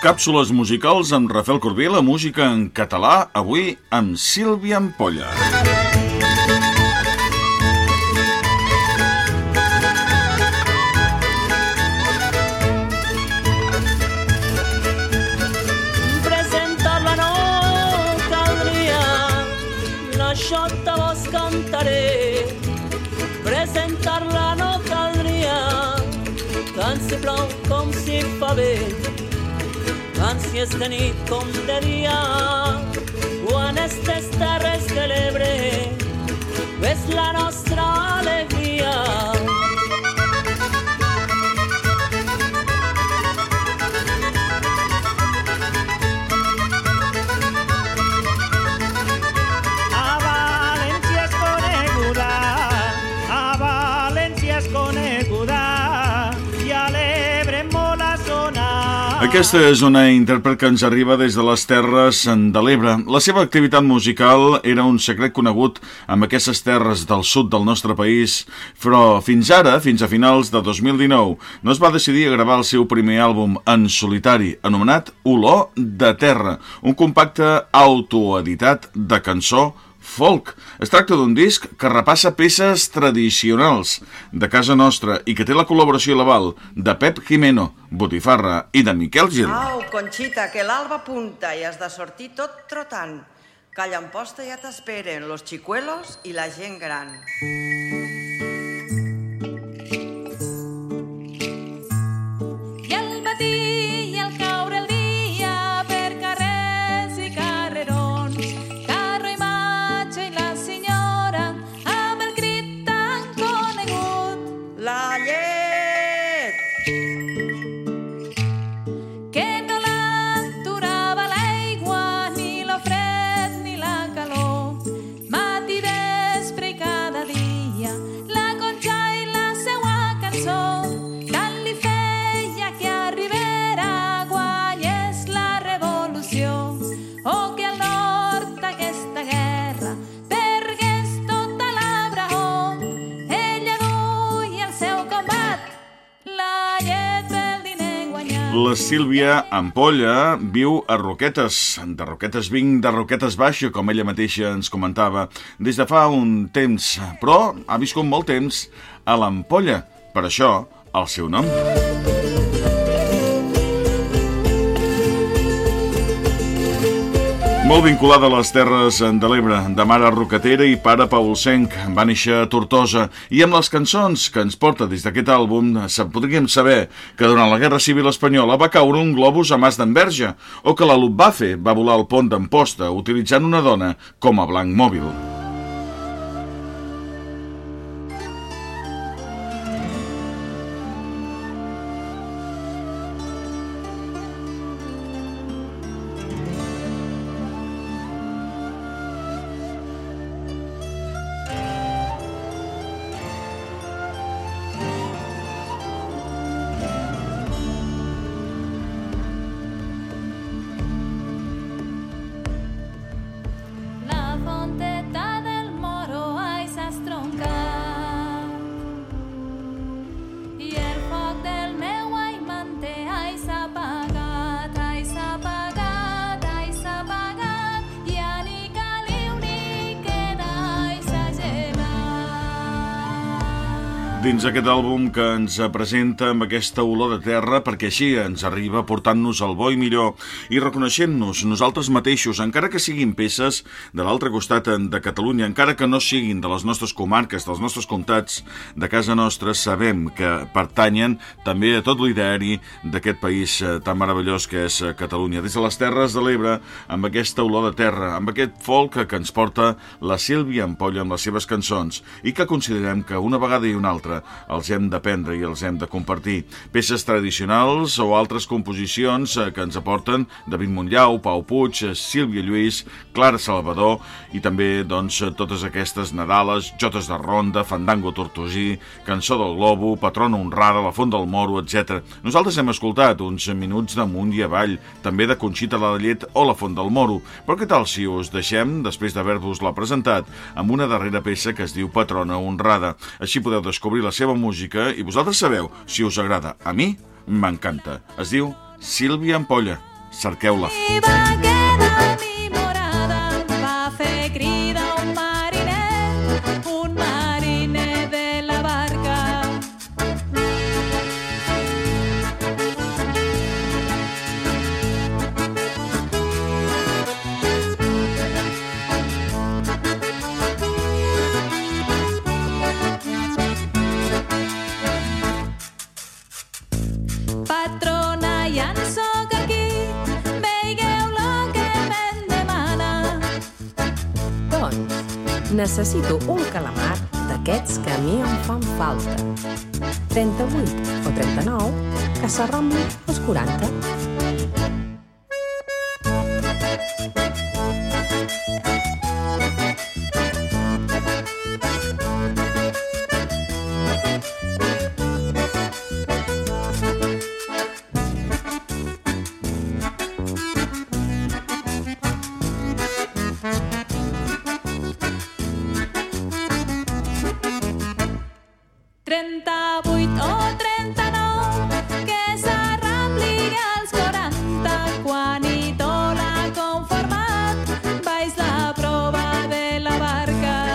Càpsules musicals amb Rafael Corbí, la música en català, avui amb Sílvia Ampolla. presentar-la no caldria, cantaré. Presentar-la tant si plou com si fa vent, si és de nit com de dia, quan estes terres de l'Ebre Aquesta és una intèrpret que ens arriba des de les terres de l'Ebre. La seva activitat musical era un secret conegut amb aquestes terres del sud del nostre país, però fins ara, fins a finals de 2019, no es va decidir a gravar el seu primer àlbum en solitari, anomenat Olor de Terra, un compacte autoeditat de cançó folk. Es tracta d'un disc que repassa peces tradicionals de casa nostra i que té la col·laboració l'aval de Pep Jimeno, Botifarra i de Miquel Gil. Au, Conxita, que l'alba punta i has de sortir tot trotant. Calla en posta ja t'esperen los xicuelos i la gent gran. I La Sílvia Ampolla viu a Roquetes, de Roquetes vinc, de Roquetes baixa, com ella mateixa ens comentava, des de fa un temps, però ha viscut molt temps a l'Ampolla, per això el seu nom. Molt vinculada a les terres de l'Ebre, de mare roquetera i pare paulsenc. Va néixer a Tortosa i amb les cançons que ens porta des d'aquest àlbum podríem saber que durant la Guerra Civil Espanyola va caure un globus a Mas d'Enverge o que la Luftwaffe va volar al pont d'Amposta utilitzant una dona com a blanc mòbil. Dins aquest àlbum que ens presenta amb aquesta olor de terra perquè així ens arriba portant-nos el bo i millor i reconeixent-nos nosaltres mateixos, encara que siguin peces de l'altre costat de Catalunya, encara que no siguin de les nostres comarques, dels nostres comtats de casa nostra, sabem que pertanyen també a tot l'ideari d'aquest país eh, tan meravellós que és eh, Catalunya. Des de les Terres de l'Ebre, amb aquesta olor de terra, amb aquest folk que ens porta la Sílvia Ampolla amb les seves cançons i que considerem que una vegada i una altra els hem d'aprendre i els hem de compartir. Peces tradicionals o altres composicions eh, que ens aporten David Montllau, Pau Puig, eh, Sílvia Lluís, Clara Salvador i també doncs, eh, totes aquestes Nadales, Jotes de Ronda, Fandango Tortosí, Cançó del Globo, Patrona Honrada, La Font del Moro, etc. Nosaltres hem escoltat uns minuts d'amunt i avall, també de Conxita la Llet o La Font del Moro, però què tal si us deixem, després d'haver-vos-la presentat, amb una darrera peça que es diu Patrona Honrada. Així podeu descobrir la seva música i vosaltres sabeu si us agrada. A mi m'encanta. Es diu Sílvia Ampolla. cerqueu-la. I va quedar Patrona, ja en sóc aquí, veigueu lo que me'n demana. Doncs necessito un calamar d'aquests que a mi em fan falta. 38 o 39, que s'arrambli als 40. 38 o 39, que s'arrambli als 40, quan i tot l'ha conformat, baix la prova de la barca.